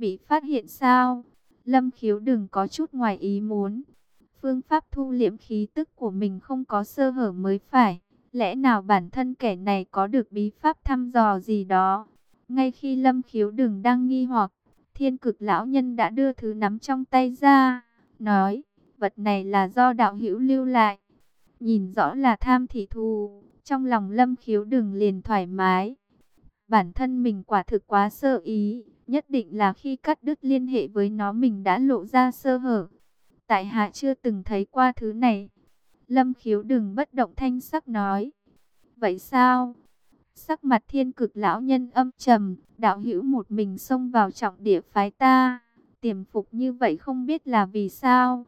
Bị phát hiện sao? Lâm khiếu đừng có chút ngoài ý muốn. Phương pháp thu liễm khí tức của mình không có sơ hở mới phải. Lẽ nào bản thân kẻ này có được bí pháp thăm dò gì đó? Ngay khi lâm khiếu đừng đang nghi hoặc, thiên cực lão nhân đã đưa thứ nắm trong tay ra, nói, vật này là do đạo hữu lưu lại. Nhìn rõ là tham thị thù, trong lòng lâm khiếu đừng liền thoải mái. Bản thân mình quả thực quá sơ ý, nhất định là khi cắt đứt liên hệ với nó mình đã lộ ra sơ hở. Tại hạ chưa từng thấy qua thứ này. Lâm khiếu đừng bất động thanh sắc nói. Vậy sao? Sắc mặt thiên cực lão nhân âm trầm, đạo hữu một mình xông vào trọng địa phái ta. Tiềm phục như vậy không biết là vì sao?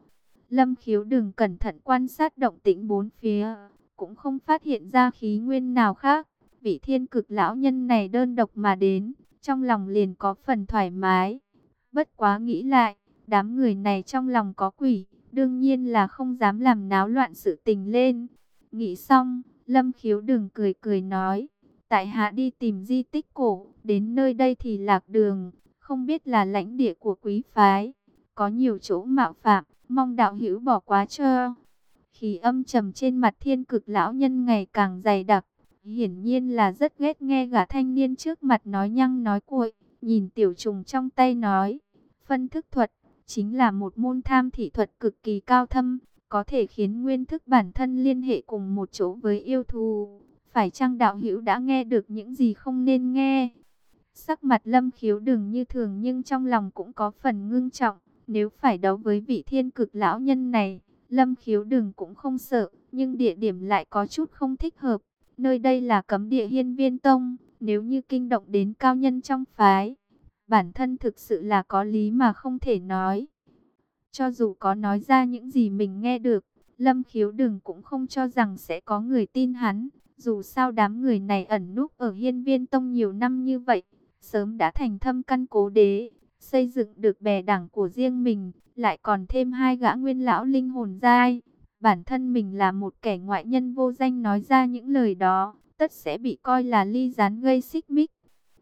Lâm khiếu đừng cẩn thận quan sát động tĩnh bốn phía, cũng không phát hiện ra khí nguyên nào khác. Vị thiên cực lão nhân này đơn độc mà đến, trong lòng liền có phần thoải mái. Bất quá nghĩ lại, đám người này trong lòng có quỷ, đương nhiên là không dám làm náo loạn sự tình lên. Nghĩ xong, Lâm khiếu đừng cười cười nói, tại hạ đi tìm di tích cổ, đến nơi đây thì lạc đường, không biết là lãnh địa của quý phái, có nhiều chỗ mạo phạm, mong đạo hữu bỏ quá cho. Khí âm trầm trên mặt thiên cực lão nhân ngày càng dày đặc, hiển nhiên là rất ghét nghe gã thanh niên trước mặt nói nhăng nói cuội, nhìn tiểu trùng trong tay nói, phân thức thuật, chính là một môn tham thị thuật cực kỳ cao thâm, có thể khiến nguyên thức bản thân liên hệ cùng một chỗ với yêu thù. Phải chăng đạo hữu đã nghe được những gì không nên nghe? Sắc mặt lâm khiếu đừng như thường nhưng trong lòng cũng có phần ngưng trọng. Nếu phải đấu với vị thiên cực lão nhân này, lâm khiếu đừng cũng không sợ, nhưng địa điểm lại có chút không thích hợp. Nơi đây là cấm địa hiên viên tông, nếu như kinh động đến cao nhân trong phái, bản thân thực sự là có lý mà không thể nói. Cho dù có nói ra những gì mình nghe được, Lâm Khiếu Đừng cũng không cho rằng sẽ có người tin hắn. Dù sao đám người này ẩn núp ở hiên viên tông nhiều năm như vậy, sớm đã thành thâm căn cố đế, xây dựng được bè đảng của riêng mình, lại còn thêm hai gã nguyên lão linh hồn giai. Bản thân mình là một kẻ ngoại nhân vô danh nói ra những lời đó, tất sẽ bị coi là ly gián gây xích mích.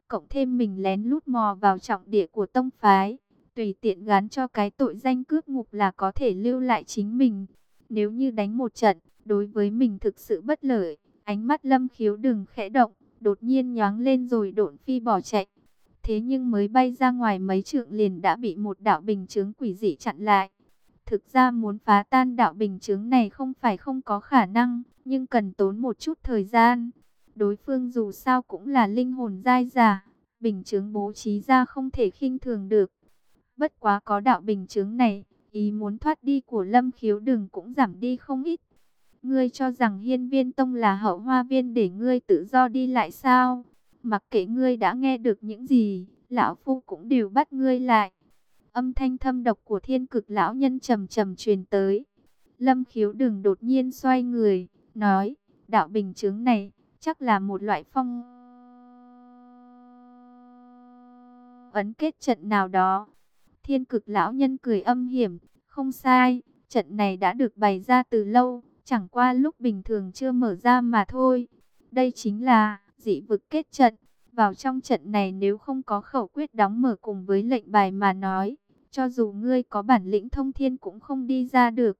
Cộng thêm mình lén lút mò vào trọng địa của tông phái, tùy tiện gán cho cái tội danh cướp ngục là có thể lưu lại chính mình. Nếu như đánh một trận, đối với mình thực sự bất lợi, ánh mắt lâm khiếu đừng khẽ động, đột nhiên nhoáng lên rồi độn phi bỏ chạy. Thế nhưng mới bay ra ngoài mấy trượng liền đã bị một đạo bình chướng quỷ dị chặn lại. Thực ra muốn phá tan đạo bình chướng này không phải không có khả năng, nhưng cần tốn một chút thời gian. Đối phương dù sao cũng là linh hồn dai giả, bình chướng bố trí ra không thể khinh thường được. Bất quá có đạo bình chứng này, ý muốn thoát đi của Lâm Khiếu Đừng cũng giảm đi không ít. Ngươi cho rằng hiên viên tông là hậu hoa viên để ngươi tự do đi lại sao? Mặc kệ ngươi đã nghe được những gì, lão phu cũng đều bắt ngươi lại. Âm thanh thâm độc của thiên cực lão nhân trầm trầm truyền tới. Lâm khiếu đừng đột nhiên xoay người, nói, đạo bình chứng này, chắc là một loại phong... Ấn kết trận nào đó, Thiên cực lão nhân cười âm hiểm, không sai, trận này đã được bày ra từ lâu, chẳng qua lúc bình thường chưa mở ra mà thôi. Đây chính là dị vực kết trận, vào trong trận này nếu không có khẩu quyết đóng mở cùng với lệnh bài mà nói, cho dù ngươi có bản lĩnh thông thiên cũng không đi ra được.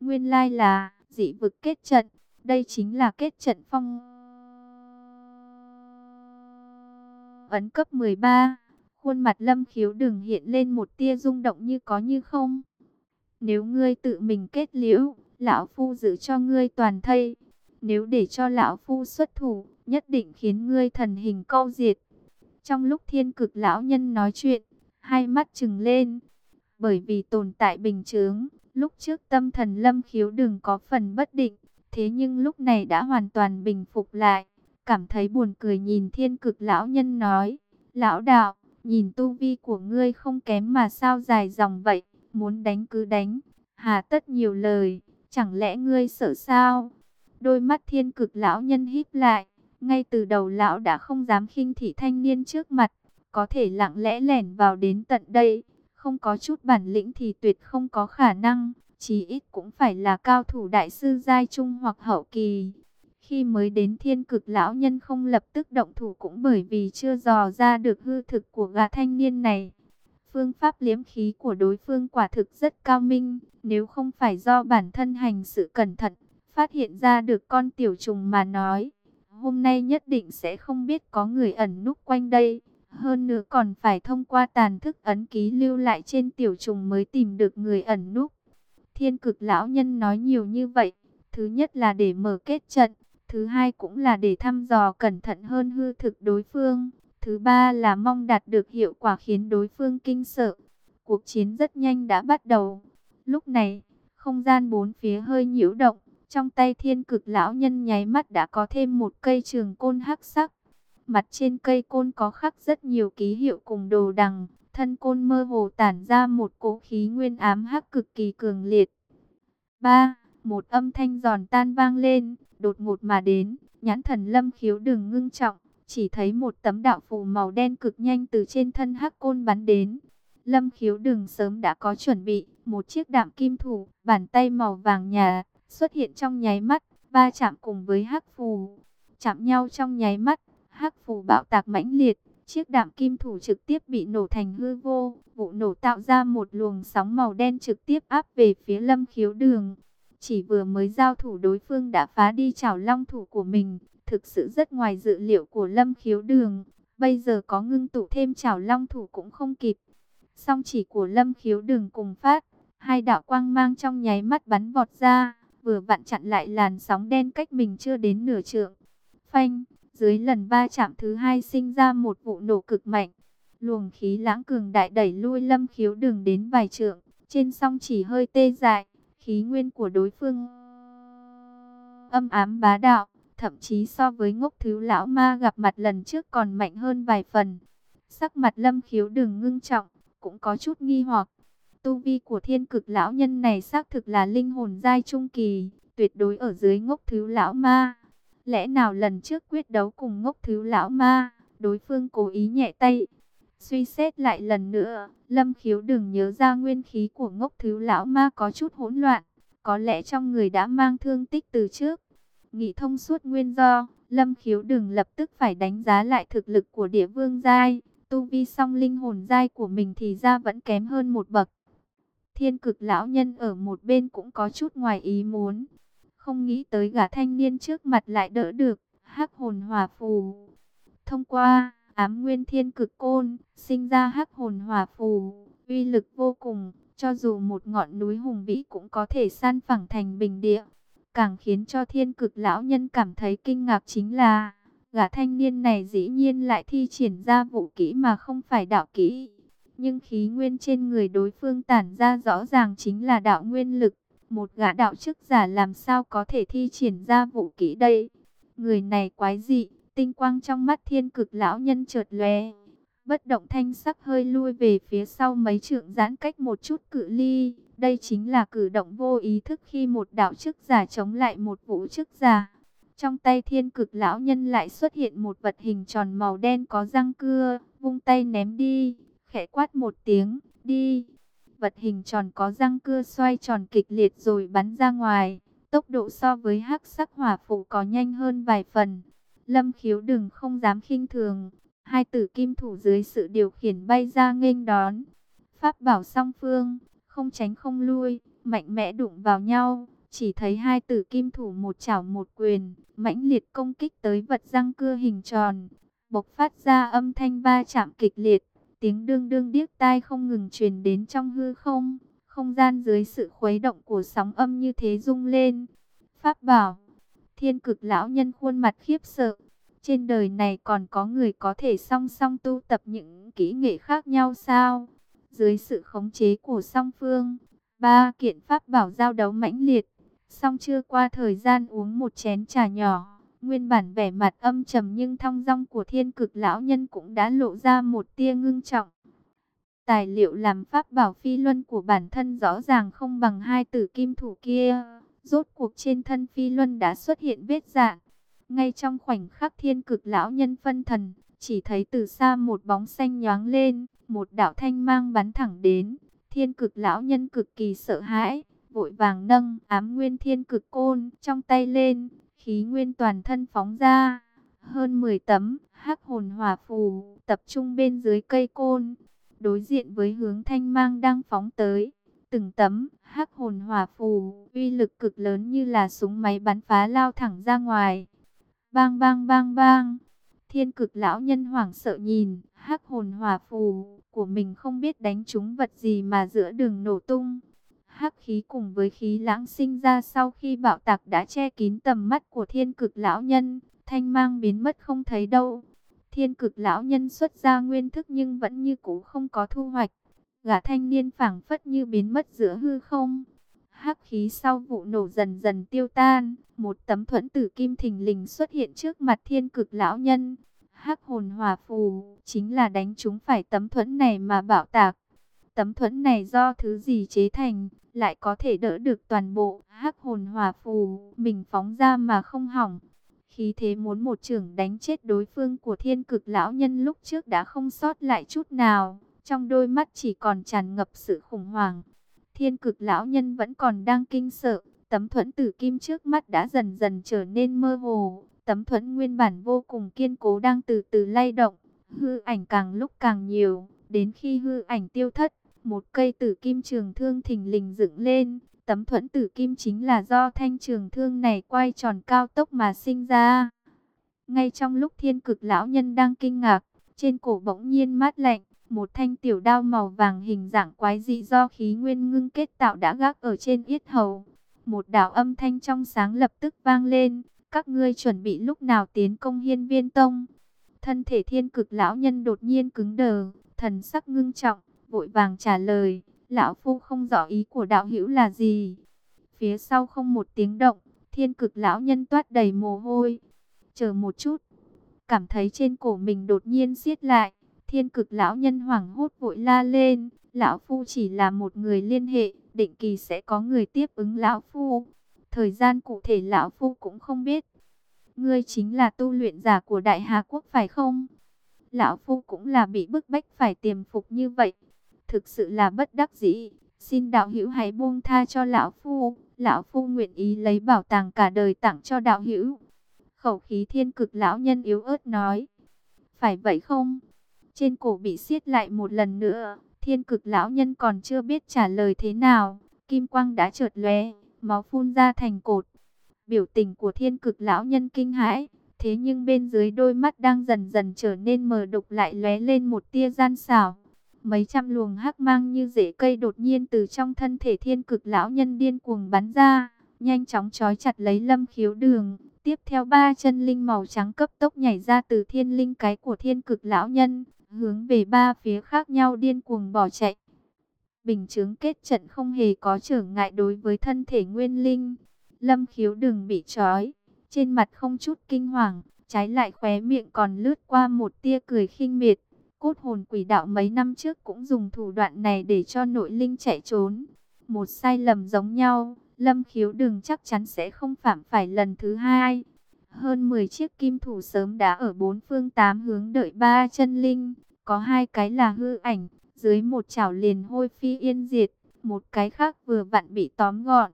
Nguyên lai là dị vực kết trận, đây chính là kết trận phong ấn cấp 13. Khuôn mặt lâm khiếu đừng hiện lên một tia rung động như có như không. Nếu ngươi tự mình kết liễu, lão phu giữ cho ngươi toàn thây. Nếu để cho lão phu xuất thủ, nhất định khiến ngươi thần hình câu diệt. Trong lúc thiên cực lão nhân nói chuyện, hai mắt trừng lên. Bởi vì tồn tại bình chướng, lúc trước tâm thần lâm khiếu đừng có phần bất định. Thế nhưng lúc này đã hoàn toàn bình phục lại. Cảm thấy buồn cười nhìn thiên cực lão nhân nói. Lão đạo, Nhìn tu vi của ngươi không kém mà sao dài dòng vậy, muốn đánh cứ đánh, hà tất nhiều lời, chẳng lẽ ngươi sợ sao? Đôi mắt thiên cực lão nhân híp lại, ngay từ đầu lão đã không dám khinh thị thanh niên trước mặt, có thể lặng lẽ lẻn vào đến tận đây, không có chút bản lĩnh thì tuyệt không có khả năng, chí ít cũng phải là cao thủ đại sư giai trung hoặc hậu kỳ. Khi mới đến thiên cực lão nhân không lập tức động thủ cũng bởi vì chưa dò ra được hư thực của gã thanh niên này. Phương pháp liếm khí của đối phương quả thực rất cao minh, nếu không phải do bản thân hành sự cẩn thận, phát hiện ra được con tiểu trùng mà nói, hôm nay nhất định sẽ không biết có người ẩn núp quanh đây. Hơn nữa còn phải thông qua tàn thức ấn ký lưu lại trên tiểu trùng mới tìm được người ẩn núp. Thiên cực lão nhân nói nhiều như vậy, thứ nhất là để mở kết trận, thứ hai cũng là để thăm dò cẩn thận hơn hư thực đối phương. Thứ ba là mong đạt được hiệu quả khiến đối phương kinh sợ. Cuộc chiến rất nhanh đã bắt đầu. Lúc này, không gian bốn phía hơi nhiễu động. Trong tay thiên cực lão nhân nháy mắt đã có thêm một cây trường côn hắc sắc. Mặt trên cây côn có khắc rất nhiều ký hiệu cùng đồ đằng. Thân côn mơ hồ tản ra một cỗ khí nguyên ám hắc cực kỳ cường liệt. ba Một âm thanh giòn tan vang lên, đột ngột mà đến, nhãn thần lâm khiếu đừng ngưng trọng chỉ thấy một tấm đạo phù màu đen cực nhanh từ trên thân hắc côn bắn đến. Lâm khiếu đừng sớm đã có chuẩn bị, một chiếc đạm kim thủ, bàn tay màu vàng nhà, xuất hiện trong nháy mắt, ba chạm cùng với hắc phù. Chạm nhau trong nháy mắt, hắc phù bạo tạc mãnh liệt, chiếc đạm kim thủ trực tiếp bị nổ thành hư vô. Vụ nổ tạo ra một luồng sóng màu đen trực tiếp áp về phía lâm khiếu đường. Chỉ vừa mới giao thủ đối phương đã phá đi chảo long thủ của mình, thực sự rất ngoài dự liệu của Lâm Khiếu Đường. Bây giờ có ngưng tụ thêm chảo long thủ cũng không kịp. Song chỉ của Lâm Khiếu Đường cùng phát, hai đạo quang mang trong nháy mắt bắn vọt ra, vừa vặn chặn lại làn sóng đen cách mình chưa đến nửa trượng. Phanh, dưới lần ba chạm thứ hai sinh ra một vụ nổ cực mạnh. Luồng khí lãng cường đại đẩy lui Lâm Khiếu Đường đến vài trượng, trên song chỉ hơi tê dại, khí nguyên của đối phương âm ám bá đạo thậm chí so với ngốc thứ lão ma gặp mặt lần trước còn mạnh hơn vài phần. Sắc mặt lâm khiếu Đường ngưng trọng, cũng có chút nghi hoặc. Tu vi của thiên cực lão nhân này xác thực là linh hồn giai trung kỳ, tuyệt đối ở dưới ngốc thứ lão ma. Lẽ nào lần trước quyết đấu cùng ngốc thứ lão ma, đối phương cố ý nhẹ tay. Suy xét lại lần nữa, lâm khiếu đừng nhớ ra nguyên khí của ngốc thứ lão ma có chút hỗn loạn. Có lẽ trong người đã mang thương tích từ trước Nghĩ thông suốt nguyên do, Lâm Khiếu đừng lập tức phải đánh giá lại thực lực của địa vương giai. Tu vi song linh hồn giai của mình thì ra vẫn kém hơn một bậc. Thiên cực lão nhân ở một bên cũng có chút ngoài ý muốn. Không nghĩ tới gã thanh niên trước mặt lại đỡ được, hắc hồn hòa phù. Thông qua ám nguyên thiên cực côn, sinh ra hắc hồn hòa phù, uy lực vô cùng, cho dù một ngọn núi hùng vĩ cũng có thể san phẳng thành bình địa. Càng khiến cho thiên cực lão nhân cảm thấy kinh ngạc chính là, gã thanh niên này dĩ nhiên lại thi triển ra vũ kỹ mà không phải đạo kỹ. Nhưng khí nguyên trên người đối phương tản ra rõ ràng chính là đạo nguyên lực. Một gã đạo chức giả làm sao có thể thi triển ra vũ kỹ đây? Người này quái dị, tinh quang trong mắt thiên cực lão nhân chợt lóe. Bất động thanh sắc hơi lui về phía sau mấy trượng giãn cách một chút cự ly. Đây chính là cử động vô ý thức khi một đạo chức giả chống lại một vũ chức giả. Trong tay thiên cực lão nhân lại xuất hiện một vật hình tròn màu đen có răng cưa, vung tay ném đi, khẽ quát một tiếng, đi. Vật hình tròn có răng cưa xoay tròn kịch liệt rồi bắn ra ngoài, tốc độ so với hắc sắc hỏa phụ có nhanh hơn vài phần. Lâm khiếu đừng không dám khinh thường, hai tử kim thủ dưới sự điều khiển bay ra nghênh đón. Pháp bảo song phương, không tránh không lui, mạnh mẽ đụng vào nhau. Chỉ thấy hai tử kim thủ một chảo một quyền, mãnh liệt công kích tới vật răng cưa hình tròn, bộc phát ra âm thanh ba chạm kịch liệt, tiếng đương đương điếc tai không ngừng truyền đến trong hư không, không gian dưới sự khuấy động của sóng âm như thế rung lên. Pháp bảo, thiên cực lão nhân khuôn mặt khiếp sợ, trên đời này còn có người có thể song song tu tập những kỹ nghệ khác nhau sao? Dưới sự khống chế của song phương, ba kiện pháp bảo giao đấu mãnh liệt. Song chưa qua thời gian uống một chén trà nhỏ, nguyên bản vẻ mặt âm trầm nhưng thong dong của thiên cực lão nhân cũng đã lộ ra một tia ngưng trọng. Tài liệu làm pháp bảo phi luân của bản thân rõ ràng không bằng hai tử kim thủ kia. Rốt cuộc trên thân phi luân đã xuất hiện vết dạng. Ngay trong khoảnh khắc thiên cực lão nhân phân thần, chỉ thấy từ xa một bóng xanh nhoáng lên, một đạo thanh mang bắn thẳng đến. Thiên cực lão nhân cực kỳ sợ hãi, vội vàng nâng ám nguyên thiên cực côn trong tay lên, khí nguyên toàn thân phóng ra. Hơn 10 tấm hắc hồn hỏa phù tập trung bên dưới cây côn. đối diện với hướng thanh mang đang phóng tới. Từng tấm hắc hồn hỏa phù, uy lực cực lớn như là súng máy bắn phá lao thẳng ra ngoài. Bang bang bang bang. Thiên cực lão nhân hoảng sợ nhìn, hắc hồn hỏa phù của mình không biết đánh trúng vật gì mà giữa đường nổ tung. Hắc khí cùng với khí lãng sinh ra sau khi bạo tạc đã che kín tầm mắt của thiên cực lão nhân, thanh mang biến mất không thấy đâu. Thiên cực lão nhân xuất ra nguyên thức nhưng vẫn như cũ không có thu hoạch. Gã thanh niên phảng phất như biến mất giữa hư không. Hắc khí sau vụ nổ dần dần tiêu tan, một tấm thuẫn tử kim thình lình xuất hiện trước mặt thiên cực lão nhân. Hắc hồn hòa phù, chính là đánh chúng phải tấm thuẫn này mà bạo tạc. Tấm thuẫn này do thứ gì chế thành, lại có thể đỡ được toàn bộ hắc hồn hòa phù, mình phóng ra mà không hỏng. Khí thế muốn một trưởng đánh chết đối phương của thiên cực lão nhân lúc trước đã không sót lại chút nào, trong đôi mắt chỉ còn tràn ngập sự khủng hoảng. Thiên cực lão nhân vẫn còn đang kinh sợ, tấm thuẫn tử kim trước mắt đã dần dần trở nên mơ hồ, tấm thuẫn nguyên bản vô cùng kiên cố đang từ từ lay động, hư ảnh càng lúc càng nhiều, đến khi hư ảnh tiêu thất, một cây tử kim trường thương thình lình dựng lên, tấm thuẫn tử kim chính là do thanh trường thương này quay tròn cao tốc mà sinh ra. Ngay trong lúc thiên cực lão nhân đang kinh ngạc, trên cổ bỗng nhiên mát lạnh, một thanh tiểu đao màu vàng hình dạng quái dị do khí nguyên ngưng kết tạo đã gác ở trên yết hầu. Một đạo âm thanh trong sáng lập tức vang lên, các ngươi chuẩn bị lúc nào tiến công hiên viên tông. Thân thể thiên cực lão nhân đột nhiên cứng đờ, thần sắc ngưng trọng, vội vàng trả lời, lão phu không rõ ý của đạo hữu là gì. Phía sau không một tiếng động, thiên cực lão nhân toát đầy mồ hôi. Chờ một chút, cảm thấy trên cổ mình đột nhiên siết lại, thiên cực lão nhân hoảng hốt vội la lên, lão phu chỉ là một người liên hệ, định kỳ sẽ có người tiếp ứng lão phu. Thời gian cụ thể lão phu cũng không biết. Ngươi chính là tu luyện giả của Đại Hà Quốc phải không? Lão phu cũng là bị bức bách phải tiềm phục như vậy thực sự là bất đắc dĩ. Xin đạo hữu hãy buông tha cho lão phu, lão phu nguyện ý lấy bảo tàng cả đời tặng cho đạo hữu. Khẩu khí thiên cực lão nhân yếu ớt nói. Phải vậy không? Trên cổ bị siết lại một lần nữa, thiên cực lão nhân còn chưa biết trả lời thế nào. Kim quang đã chợt lóe, máu phun ra thành cột. Biểu tình của thiên cực lão nhân kinh hãi, thế nhưng bên dưới đôi mắt đang dần dần trở nên mờ đục lại lóe lên một tia gian xảo. Mấy trăm luồng hắc mang như rễ cây đột nhiên từ trong thân thể thiên cực lão nhân điên cuồng bắn ra, nhanh chóng trói chặt lấy lâm khiếu đường. Tiếp theo ba chân linh màu trắng cấp tốc nhảy ra từ thiên linh cái của thiên cực lão nhân, hướng về ba phía khác nhau điên cuồng bỏ chạy. Bình chứng kết trận không hề có trở ngại đối với thân thể nguyên linh. Lâm khiếu đường bị trói, trên mặt không chút kinh hoàng, trái lại khóe miệng còn lướt qua một tia cười khinh miệt. Cốt hồn quỷ đạo mấy năm trước cũng dùng thủ đoạn này để cho nội linh chạy trốn. Một sai lầm giống nhau, lâm khiếu đừng chắc chắn sẽ không phạm phải lần thứ hai. Hơn 10 chiếc kim thủ sớm đã ở bốn phương tám hướng đợi ba chân linh. Có hai cái là hư ảnh, dưới một chảo liền hôi phi yên diệt, một cái khác vừa vặn bị tóm gọn.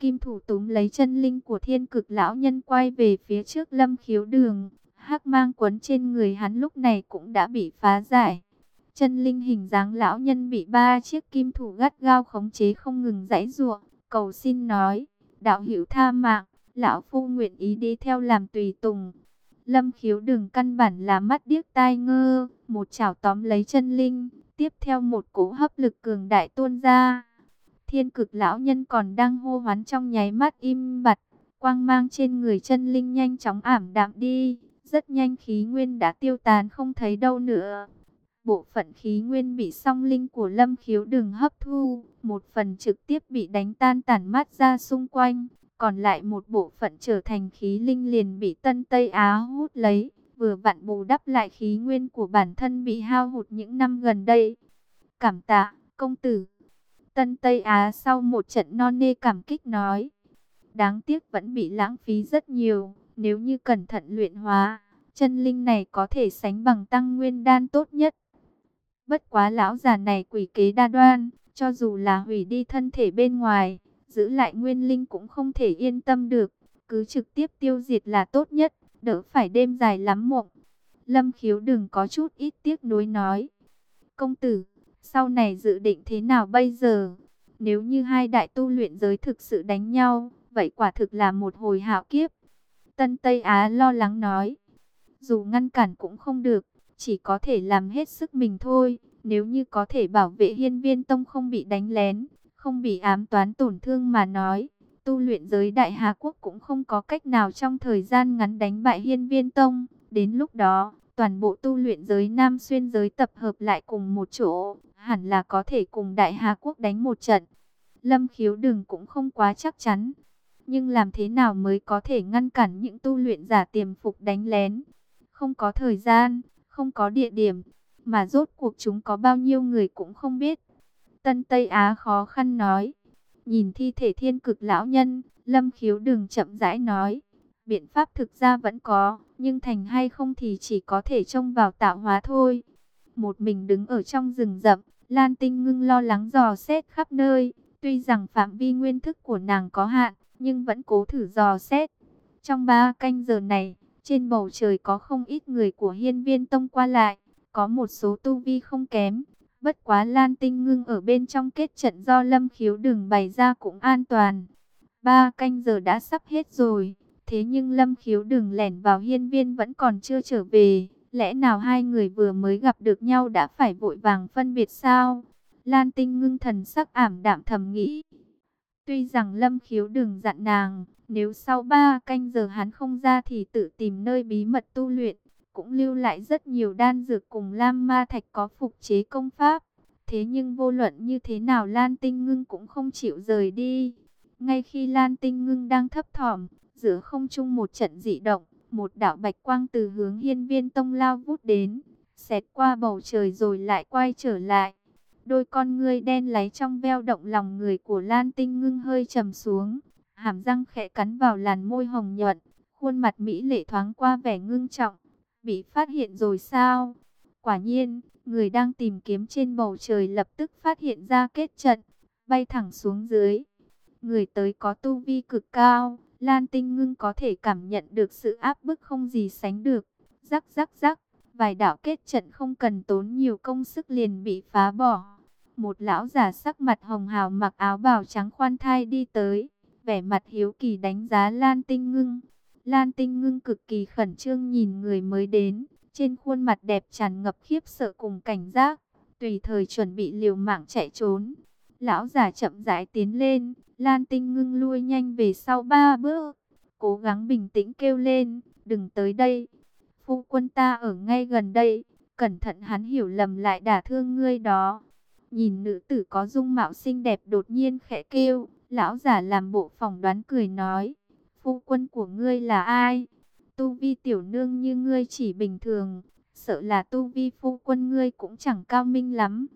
Kim thủ túm lấy chân linh của thiên cực lão nhân quay về phía trước lâm khiếu đường hắc mang quấn trên người hắn lúc này cũng đã bị phá giải. Chân linh hình dáng lão nhân bị ba chiếc kim thủ gắt gao khống chế không ngừng giãy giụa, cầu xin nói, đạo hữu tha mạng, lão phu nguyện ý đi theo làm tùy tùng. Lâm khiếu đường căn bản là mắt điếc tai ngơ, một chảo tóm lấy chân linh, tiếp theo một cỗ hấp lực cường đại tuôn ra. Thiên cực lão nhân còn đang hô hoán trong nháy mắt im bặt, quang mang trên người chân linh nhanh chóng ảm đạm đi. Rất nhanh khí nguyên đã tiêu tán không thấy đâu nữa. Bộ phận khí nguyên bị song linh của lâm khiếu đừng hấp thu. Một phần trực tiếp bị đánh tan tản mát ra xung quanh. Còn lại một bộ phận trở thành khí linh liền bị Tân Tây Á hút lấy. Vừa vặn bù đắp lại khí nguyên của bản thân bị hao hụt những năm gần đây. Cảm tạ, công tử. Tân Tây Á sau một trận non nê cảm kích nói. Đáng tiếc vẫn bị lãng phí rất nhiều. Nếu như cẩn thận luyện hóa, chân linh này có thể sánh bằng tăng nguyên đan tốt nhất. Bất quá lão già này quỷ kế đa đoan, cho dù là hủy đi thân thể bên ngoài, giữ lại nguyên linh cũng không thể yên tâm được. Cứ trực tiếp tiêu diệt là tốt nhất, đỡ phải đêm dài lắm mộng. Lâm khiếu đừng có chút ít tiếc nuối nói. Công tử, sau này dự định thế nào bây giờ? Nếu như hai đại tu luyện giới thực sự đánh nhau, vậy quả thực là một hồi hạo kiếp. Tân Tây Á lo lắng nói, dù ngăn cản cũng không được, chỉ có thể làm hết sức mình thôi. Nếu như có thể bảo vệ hiên viên tông không bị đánh lén, không bị ám toán tổn thương mà nói, tu luyện giới Đại Hà Quốc cũng không có cách nào trong thời gian ngắn đánh bại hiên viên tông. Đến lúc đó, toàn bộ tu luyện giới Nam Xuyên giới tập hợp lại cùng một chỗ, hẳn là có thể cùng Đại Hà Quốc đánh một trận. Lâm khiếu đừng cũng không quá chắc chắn. Nhưng làm thế nào mới có thể ngăn cản những tu luyện giả tiềm phục đánh lén? Không có thời gian, không có địa điểm, mà rốt cuộc chúng có bao nhiêu người cũng không biết. Tân Tây Á khó khăn nói. Nhìn thi thể thiên cực lão nhân, Lâm khiếu đừng chậm rãi nói. Biện pháp thực ra vẫn có, nhưng thành hay không thì chỉ có thể trông vào tạo hóa thôi. Một mình đứng ở trong rừng rậm, Lan Tinh ngưng lo lắng dò xét khắp nơi. Tuy rằng phạm vi nguyên thức của nàng có hạn, nhưng vẫn cố thử dò xét. Trong ba canh giờ này, trên bầu trời có không ít người của hiên viên tông qua lại, có một số tu vi không kém. Bất quá Lan Tinh ngưng ở bên trong kết trận do lâm khiếu đường bày ra cũng an toàn. Ba canh giờ đã sắp hết rồi, thế nhưng lâm khiếu đường lẻn vào hiên viên vẫn còn chưa trở về. Lẽ nào hai người vừa mới gặp được nhau đã phải vội vàng phân biệt sao? Lan Tinh ngưng thần sắc ảm đạm thầm nghĩ. Tuy rằng Lâm Khiếu đừng dặn nàng, nếu sau ba canh giờ hắn không ra thì tự tìm nơi bí mật tu luyện, cũng lưu lại rất nhiều đan dược cùng Lam Ma Thạch có phục chế công pháp. Thế nhưng vô luận như thế nào Lan Tinh Ngưng cũng không chịu rời đi. Ngay khi Lan Tinh Ngưng đang thấp thỏm, giữa không trung một trận dị động, một đạo bạch quang từ hướng hiên viên tông lao vút đến, xẹt qua bầu trời rồi lại quay trở lại. Đôi con ngươi đen láy trong veo động lòng người của Lan Tinh ngưng hơi trầm xuống. Hàm răng khẽ cắn vào làn môi hồng nhuận. Khuôn mặt Mỹ lệ thoáng qua vẻ ngưng trọng. Bị phát hiện rồi sao? Quả nhiên, người đang tìm kiếm trên bầu trời lập tức phát hiện ra kết trận. Bay thẳng xuống dưới. Người tới có tu vi cực cao. Lan Tinh ngưng có thể cảm nhận được sự áp bức không gì sánh được. Rắc rắc rắc. Vài đạo kết trận không cần tốn nhiều công sức liền bị phá bỏ. Một lão già sắc mặt hồng hào mặc áo bào trắng khoan thai đi tới, vẻ mặt hiếu kỳ đánh giá Lan Tinh Ngưng. Lan Tinh Ngưng cực kỳ khẩn trương nhìn người mới đến, trên khuôn mặt đẹp tràn ngập khiếp sợ cùng cảnh giác, tùy thời chuẩn bị liều mạng chạy trốn. Lão già chậm rãi tiến lên, Lan Tinh Ngưng lui nhanh về sau ba bước, cố gắng bình tĩnh kêu lên, đừng tới đây. Phu quân ta ở ngay gần đây, cẩn thận hắn hiểu lầm lại đả thương ngươi đó. Nhìn nữ tử có dung mạo xinh đẹp đột nhiên khẽ kêu, lão giả làm bộ phỏng đoán cười nói, phu quân của ngươi là ai? Tu vi tiểu nương như ngươi chỉ bình thường, sợ là tu vi phu quân ngươi cũng chẳng cao minh lắm.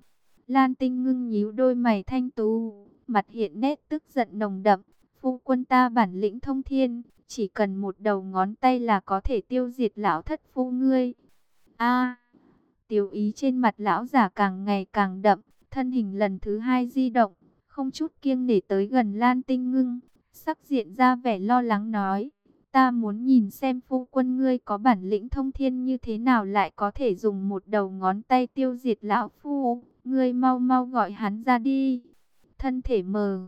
Lan tinh ngưng nhíu đôi mày thanh tú, mặt hiện nét tức giận nồng đậm, phu quân ta bản lĩnh thông thiên, chỉ cần một đầu ngón tay là có thể tiêu diệt lão thất phu ngươi. A, à, tiêu ý trên mặt lão giả càng ngày càng đậm, Thân hình lần thứ hai di động, không chút kiêng nể tới gần Lan Tinh Ngưng, sắc diện ra vẻ lo lắng nói, ta muốn nhìn xem phu quân ngươi có bản lĩnh thông thiên như thế nào lại có thể dùng một đầu ngón tay tiêu diệt lão phu, ngươi mau mau gọi hắn ra đi. Thân thể mờ,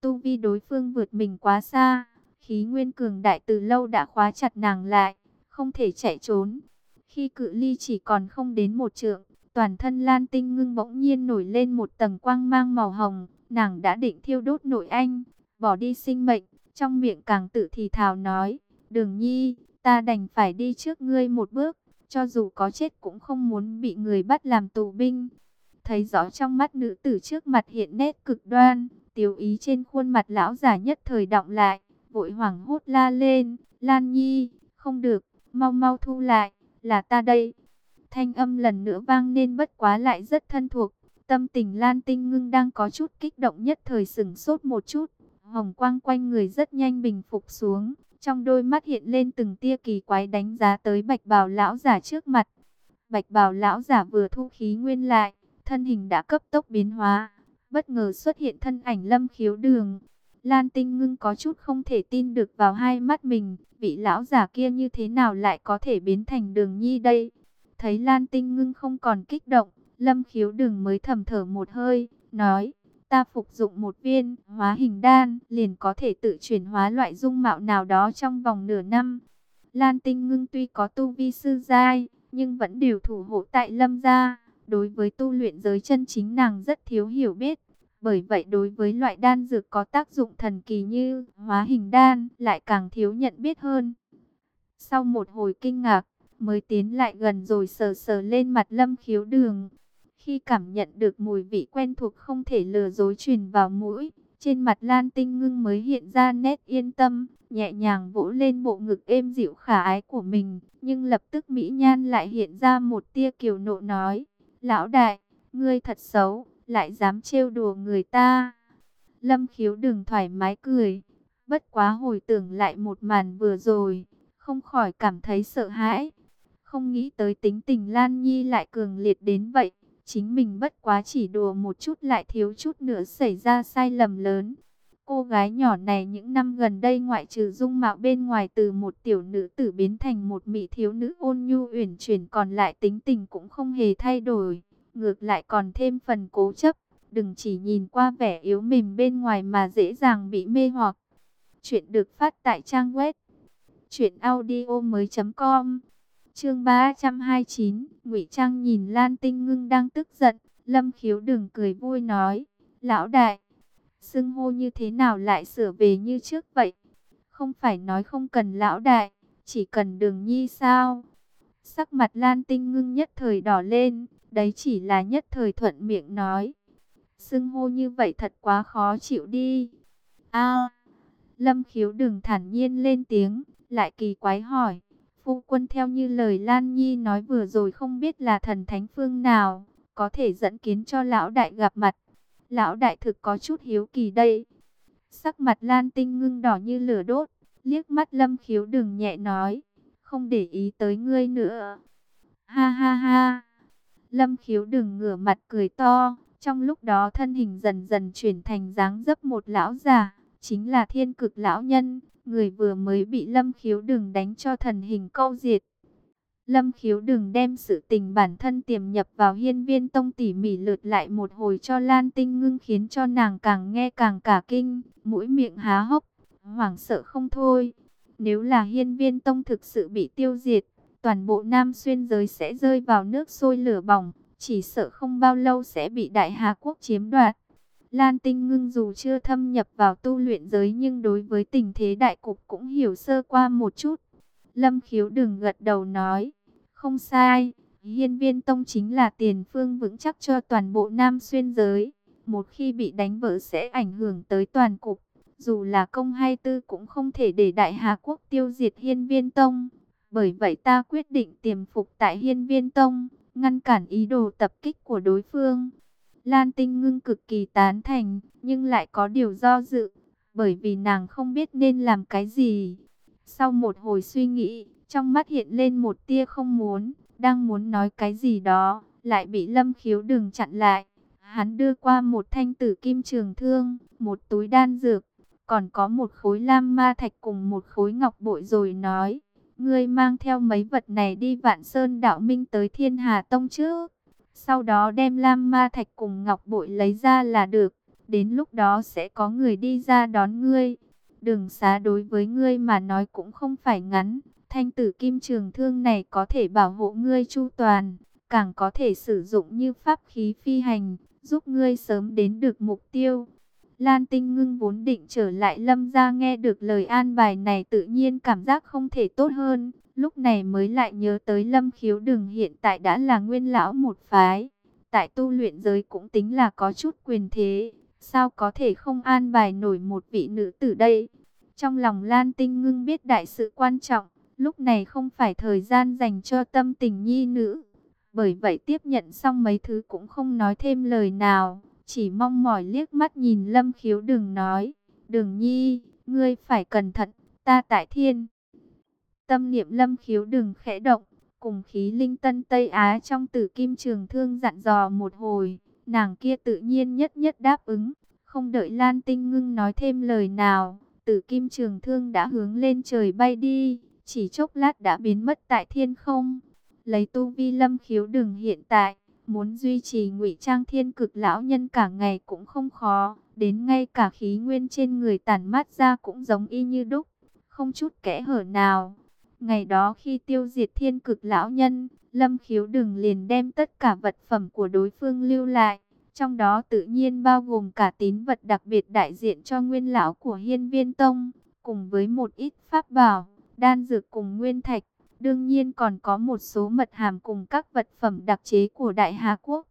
tu vi đối phương vượt mình quá xa, khí nguyên cường đại từ lâu đã khóa chặt nàng lại, không thể chạy trốn. Khi cự ly chỉ còn không đến một trượng, Toàn thân Lan Tinh ngưng bỗng nhiên nổi lên một tầng quang mang màu hồng, nàng đã định thiêu đốt nội anh, bỏ đi sinh mệnh, trong miệng càng tự thì thào nói, đường nhi, ta đành phải đi trước ngươi một bước, cho dù có chết cũng không muốn bị người bắt làm tù binh. Thấy rõ trong mắt nữ tử trước mặt hiện nét cực đoan, tiểu ý trên khuôn mặt lão già nhất thời động lại, vội hoảng hốt la lên, Lan Nhi, không được, mau mau thu lại, là ta đây. Thanh âm lần nữa vang nên bất quá lại rất thân thuộc. Tâm tình Lan Tinh Ngưng đang có chút kích động nhất thời sừng sốt một chút. Hồng quang quanh người rất nhanh bình phục xuống. Trong đôi mắt hiện lên từng tia kỳ quái đánh giá tới bạch bào lão giả trước mặt. Bạch bào lão giả vừa thu khí nguyên lại, thân hình đã cấp tốc biến hóa. Bất ngờ xuất hiện thân ảnh lâm khiếu đường. Lan Tinh Ngưng có chút không thể tin được vào hai mắt mình. Vị lão giả kia như thế nào lại có thể biến thành đường nhi đây? Thấy Lan Tinh Ngưng không còn kích động, Lâm khiếu Đường mới thầm thở một hơi, nói, ta phục dụng một viên hóa hình đan, liền có thể tự chuyển hóa loại dung mạo nào đó trong vòng nửa năm. Lan Tinh Ngưng tuy có tu vi sư giai, nhưng vẫn điều thủ hộ tại Lâm gia. Đối với tu luyện giới chân chính nàng rất thiếu hiểu biết. Bởi vậy đối với loại đan dược có tác dụng thần kỳ như hóa hình đan lại càng thiếu nhận biết hơn. Sau một hồi kinh ngạc, mới tiến lại gần rồi sờ sờ lên mặt lâm khiếu đường. Khi cảm nhận được mùi vị quen thuộc không thể lừa dối truyền vào mũi, trên mặt Lan Tinh Ngưng mới hiện ra nét yên tâm, nhẹ nhàng vỗ lên bộ ngực êm dịu khả ái của mình, nhưng lập tức Mỹ Nhan lại hiện ra một tia kiều nộ nói, Lão đại, ngươi thật xấu, lại dám trêu đùa người ta. Lâm khiếu đừng thoải mái cười, bất quá hồi tưởng lại một màn vừa rồi, không khỏi cảm thấy sợ hãi. Không nghĩ tới tính tình Lan Nhi lại cường liệt đến vậy. Chính mình bất quá chỉ đùa một chút lại thiếu chút nữa xảy ra sai lầm lớn. Cô gái nhỏ này những năm gần đây ngoại trừ dung mạo bên ngoài từ một tiểu nữ tử biến thành một mỹ thiếu nữ ôn nhu uyển chuyển còn lại tính tình cũng không hề thay đổi. Ngược lại còn thêm phần cố chấp. Đừng chỉ nhìn qua vẻ yếu mềm bên ngoài mà dễ dàng bị mê hoặc. Chuyện được phát tại trang web. Chuyện audio mới.com Chương 329, Ngụy Trang nhìn Lan Tinh Ngưng đang tức giận, Lâm Khiếu đừng cười vui nói, "Lão đại, xưng hô như thế nào lại sửa về như trước vậy? Không phải nói không cần lão đại, chỉ cần Đường Nhi sao?" Sắc mặt Lan Tinh Ngưng nhất thời đỏ lên, đấy chỉ là nhất thời thuận miệng nói. Xưng hô như vậy thật quá khó chịu đi. A. Lâm Khiếu đừng thản nhiên lên tiếng, lại kỳ quái hỏi, Phu quân theo như lời Lan Nhi nói vừa rồi không biết là thần thánh phương nào, có thể dẫn kiến cho lão đại gặp mặt. Lão đại thực có chút hiếu kỳ đây. Sắc mặt Lan Tinh ngưng đỏ như lửa đốt, liếc mắt Lâm Khiếu đừng nhẹ nói, không để ý tới ngươi nữa. Ha ha ha. Lâm Khiếu đừng ngửa mặt cười to, trong lúc đó thân hình dần dần chuyển thành dáng dấp một lão già, chính là thiên cực lão nhân, người vừa mới bị Lâm Khiếu đừng đánh cho thần hình câu diệt. Lâm Khiếu đừng đem sự tình bản thân tiềm nhập vào hiên viên tông tỉ mỉ lượt lại một hồi cho Lan Tinh ngưng khiến cho nàng càng nghe càng cả kinh, mũi miệng há hốc, hoảng sợ không thôi. Nếu là hiên viên tông thực sự bị tiêu diệt, toàn bộ Nam Xuyên giới sẽ rơi vào nước sôi lửa bỏng, chỉ sợ không bao lâu sẽ bị Đại Hà Quốc chiếm đoạt. Lan Tinh Ngưng dù chưa thâm nhập vào tu luyện giới nhưng đối với tình thế đại cục cũng hiểu sơ qua một chút. Lâm Khiếu đừng gật đầu nói, không sai, hiên viên tông chính là tiền phương vững chắc cho toàn bộ Nam Xuyên giới. Một khi bị đánh vỡ sẽ ảnh hưởng tới toàn cục, dù là công hay tư cũng không thể để Đại Hà Quốc tiêu diệt hiên viên tông. Bởi vậy ta quyết định tiềm phục tại hiên viên tông, ngăn cản ý đồ tập kích của đối phương. Lan Tinh Ngưng cực kỳ tán thành, nhưng lại có điều do dự, bởi vì nàng không biết nên làm cái gì. Sau một hồi suy nghĩ, trong mắt hiện lên một tia không muốn, đang muốn nói cái gì đó, lại bị Lâm Khiếu đừng chặn lại. Hắn đưa qua một thanh tử kim trường thương, một túi đan dược, còn có một khối lam ma thạch cùng một khối ngọc bội rồi nói. Ngươi mang theo mấy vật này đi vạn sơn đạo minh tới thiên hà tông chứ. Sau đó đem lam ma thạch cùng ngọc bội lấy ra là được. Đến lúc đó sẽ có người đi ra đón ngươi. Đường xá đối với ngươi mà nói cũng không phải ngắn. Thanh tử kim trường thương này có thể bảo hộ ngươi chu toàn. Càng có thể sử dụng như pháp khí phi hành. Giúp ngươi sớm đến được mục tiêu. Lan Tinh Ngưng vốn định trở lại lâm ra nghe được lời an bài này tự nhiên cảm giác không thể tốt hơn. Lúc này mới lại nhớ tới lâm khiếu đừng hiện tại đã là nguyên lão một phái. Tại tu luyện giới cũng tính là có chút quyền thế. Sao có thể không an bài nổi một vị nữ tử đây? Trong lòng Lan Tinh Ngưng biết đại sự quan trọng. Lúc này không phải thời gian dành cho tâm tình nhi nữ. Bởi vậy tiếp nhận xong mấy thứ cũng không nói thêm lời nào. Chỉ mong mỏi liếc mắt nhìn lâm khiếu đừng nói. Đừng nhi, ngươi phải cẩn thận, ta tại thiên. Tâm niệm lâm khiếu đừng khẽ động, cùng khí linh tân Tây Á trong tử kim trường thương dặn dò một hồi, nàng kia tự nhiên nhất nhất đáp ứng, không đợi Lan Tinh ngưng nói thêm lời nào, tử kim trường thương đã hướng lên trời bay đi, chỉ chốc lát đã biến mất tại thiên không. Lấy tu vi lâm khiếu đừng hiện tại, Muốn duy trì ngụy trang thiên cực lão nhân cả ngày cũng không khó, đến ngay cả khí nguyên trên người tản mát ra cũng giống y như đúc, không chút kẽ hở nào. Ngày đó khi tiêu diệt thiên cực lão nhân, Lâm Khiếu đừng liền đem tất cả vật phẩm của đối phương lưu lại, trong đó tự nhiên bao gồm cả tín vật đặc biệt đại diện cho nguyên lão của Hiên Viên Tông, cùng với một ít pháp bảo, đan dược cùng nguyên thạch. Đương nhiên còn có một số mật hàm cùng các vật phẩm đặc chế của Đại Hà Quốc.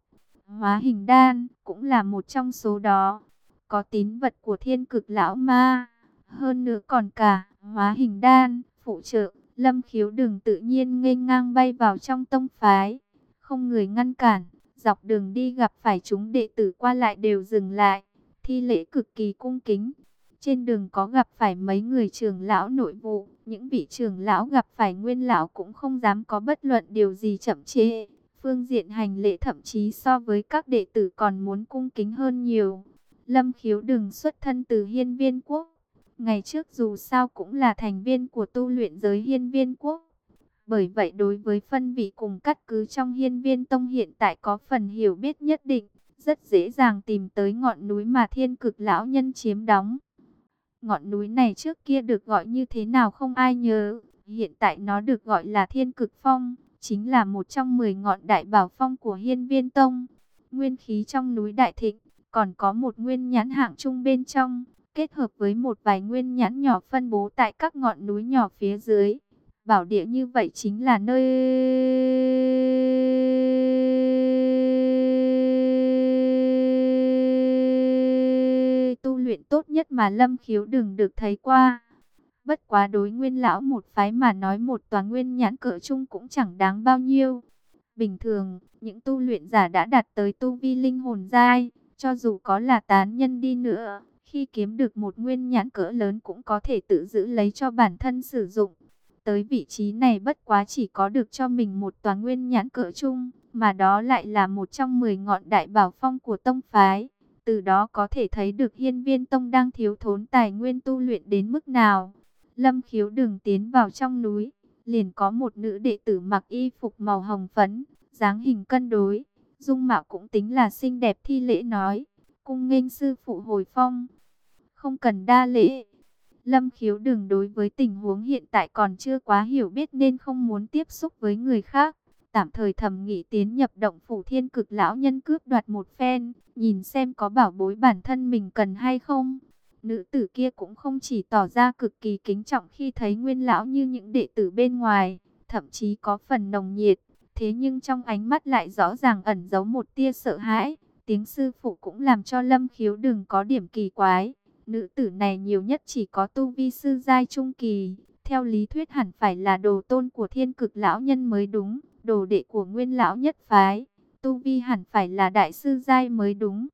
Hóa hình đan cũng là một trong số đó. Có tín vật của thiên cực lão ma. Hơn nữa còn cả hóa hình đan, phụ trợ. Lâm khiếu đường tự nhiên ngây ngang bay vào trong tông phái. Không người ngăn cản. Dọc đường đi gặp phải chúng đệ tử qua lại đều dừng lại. Thi lễ cực kỳ cung kính. Trên đường có gặp phải mấy người trưởng lão nội vụ, những vị trưởng lão gặp phải nguyên lão cũng không dám có bất luận điều gì chậm chế. Phương diện hành lễ thậm chí so với các đệ tử còn muốn cung kính hơn nhiều. Lâm khiếu đừng xuất thân từ hiên viên quốc. Ngày trước dù sao cũng là thành viên của tu luyện giới hiên viên quốc. Bởi vậy đối với phân vị cùng cắt cứ trong hiên viên tông hiện tại có phần hiểu biết nhất định. Rất dễ dàng tìm tới ngọn núi mà thiên cực lão nhân chiếm đóng. Ngọn núi này trước kia được gọi như thế nào không ai nhớ. Hiện tại nó được gọi là Thiên Cực Phong, chính là một trong 10 ngọn đại bảo phong của Hiên Viên Tông. Nguyên khí trong núi Đại Thịnh, còn có một nguyên nhãn hạng trung bên trong, kết hợp với một vài nguyên nhãn nhỏ phân bố tại các ngọn núi nhỏ phía dưới. Bảo địa như vậy chính là nơi chuyện tốt nhất mà Lâm Khiếu đừng được thấy qua. Bất quá đối nguyên lão một phái mà nói một tòa nguyên nhãn cỡ chung cũng chẳng đáng bao nhiêu. Bình thường, những tu luyện giả đã đạt tới tu vi linh hồn giai, cho dù có là tán nhân đi nữa, khi kiếm được một nguyên nhãn cỡ lớn cũng có thể tự giữ lấy cho bản thân sử dụng. Tới vị trí này bất quá chỉ có được cho mình một tòa nguyên nhãn cỡ chung, mà đó lại là một trong 10 ngọn đại bảo phong của tông phái. Từ đó có thể thấy được hiên viên tông đang thiếu thốn tài nguyên tu luyện đến mức nào. Lâm khiếu đường tiến vào trong núi, liền có một nữ đệ tử mặc y phục màu hồng phấn, dáng hình cân đối, dung mạo cũng tính là xinh đẹp thi lễ nói, cung nghênh sư phụ hồi phong. Không cần đa lễ. Lâm khiếu đường đối với tình huống hiện tại còn chưa quá hiểu biết nên không muốn tiếp xúc với người khác tạm thời thầm nghĩ tiến nhập động phủ thiên cực lão nhân cướp đoạt một phen, nhìn xem có bảo bối bản thân mình cần hay không. Nữ tử kia cũng không chỉ tỏ ra cực kỳ kính trọng khi thấy nguyên lão như những đệ tử bên ngoài, thậm chí có phần nồng nhiệt, thế nhưng trong ánh mắt lại rõ ràng ẩn giấu một tia sợ hãi. Tiếng sư phụ cũng làm cho lâm khiếu đừng có điểm kỳ quái. Nữ tử này nhiều nhất chỉ có tu vi sư giai trung kỳ, theo lý thuyết hẳn phải là đồ tôn của thiên cực lão nhân mới đúng đồ đệ của nguyên lão nhất phái, tu vi hẳn phải là đại sư giai mới đúng.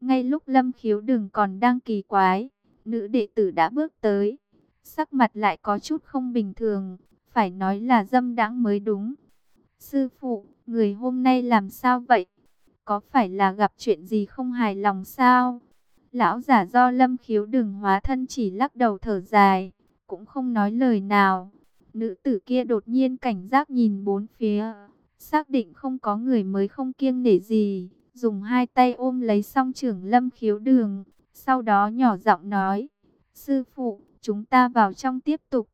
Ngay lúc lâm khiếu đừng còn đang kỳ quái, nữ đệ tử đã bước tới, sắc mặt lại có chút không bình thường, phải nói là dâm đãng mới đúng. Sư phụ, người hôm nay làm sao vậy? Có phải là gặp chuyện gì không hài lòng sao? Lão giả do lâm khiếu đừng hóa thân chỉ lắc đầu thở dài, cũng không nói lời nào. Nữ tử kia đột nhiên cảnh giác nhìn bốn phía, xác định không có người mới không kiêng nể gì, dùng hai tay ôm lấy song trưởng lâm khiếu đường, sau đó nhỏ giọng nói, sư phụ, chúng ta vào trong tiếp tục.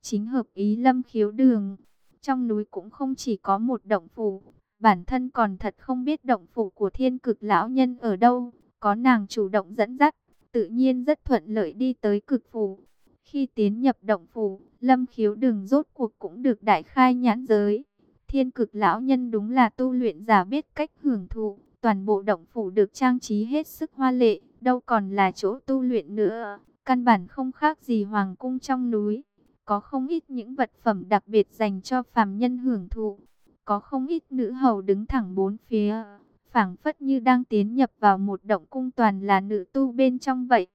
Chính hợp ý lâm khiếu đường, trong núi cũng không chỉ có một động phủ, bản thân còn thật không biết động phủ của thiên cực lão nhân ở đâu, có nàng chủ động dẫn dắt, tự nhiên rất thuận lợi đi tới cực phủ. Khi tiến nhập động phủ, Lâm khiếu đừng rốt cuộc cũng được đại khai nhãn giới. Thiên cực lão nhân đúng là tu luyện giả biết cách hưởng thụ. Toàn bộ động phủ được trang trí hết sức hoa lệ, đâu còn là chỗ tu luyện nữa. Căn bản không khác gì hoàng cung trong núi. Có không ít những vật phẩm đặc biệt dành cho phàm nhân hưởng thụ. Có không ít nữ hầu đứng thẳng bốn phía, phảng phất như đang tiến nhập vào một động cung toàn là nữ tu bên trong vậy.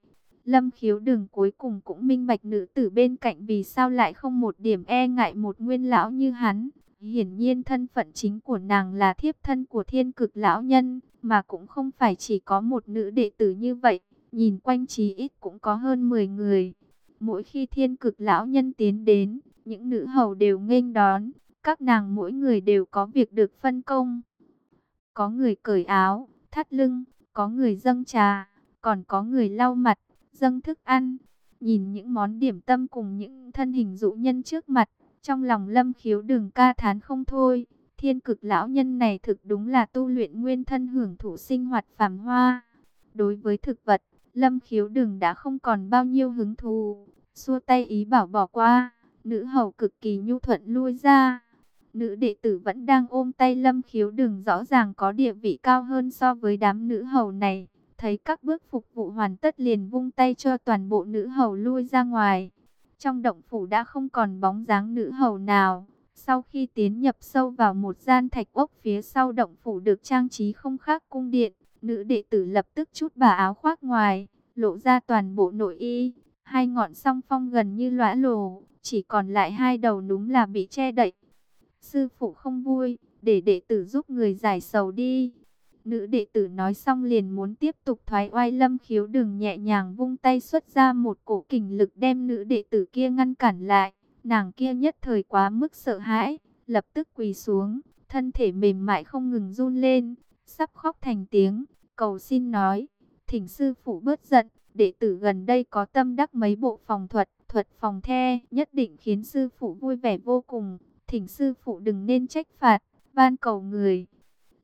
Lâm khiếu đường cuối cùng cũng minh bạch nữ tử bên cạnh vì sao lại không một điểm e ngại một nguyên lão như hắn. Hiển nhiên thân phận chính của nàng là thiếp thân của thiên cực lão nhân, mà cũng không phải chỉ có một nữ đệ tử như vậy. Nhìn quanh chí ít cũng có hơn 10 người. Mỗi khi thiên cực lão nhân tiến đến, những nữ hầu đều nghênh đón, các nàng mỗi người đều có việc được phân công. có người cởi áo, thắt lưng, có người dâng trà, còn có người lau mặt, dâng thức ăn. Nhìn những món điểm tâm cùng những thân hình dụ nhân trước mặt, trong lòng lâm khiếu đừng ca thán không thôi. Thiên cực lão nhân này thực đúng là tu luyện nguyên thân hưởng thụ sinh hoạt phàm hoa. Đối với thực vật, lâm khiếu đừng đã không còn bao nhiêu hứng thú, xua tay ý bảo bỏ qua. Nữ hầu cực kỳ nhu thuận lui ra. Nữ đệ tử vẫn đang ôm tay lâm khiếu đừng rõ ràng có địa vị cao hơn so với đám nữ hầu này. Thấy các bước phục vụ hoàn tất liền vung tay cho toàn bộ nữ hầu lui ra ngoài. Trong động phủ đã không còn bóng dáng nữ hầu nào. Sau khi tiến nhập sâu vào một gian thạch ốc phía sau động phủ được trang trí không khác cung điện, nữ đệ tử lập tức chút bà áo khoác ngoài, lộ ra toàn bộ nội y. Hai ngọn song phong gần như lõa lồ, chỉ còn lại hai đầu núm là bị che đậy. Sư phụ không vui, để đệ tử giúp người giải sầu đi. Nữ đệ tử nói xong liền muốn tiếp tục thoái oai lâm khiếu đừng nhẹ nhàng vung tay xuất ra một cổ kình lực đem nữ đệ tử kia ngăn cản lại. Nàng kia nhất thời quá mức sợ hãi, lập tức quỳ xuống, thân thể mềm mại không ngừng run lên, sắp khóc thành tiếng, cầu xin nói, thỉnh sư phụ bớt giận, đệ tử gần đây có tâm đắc mấy bộ phòng thuật, thuật phòng the, nhất định khiến sư phụ vui vẻ vô cùng, thỉnh sư phụ đừng nên trách phạt, van cầu người.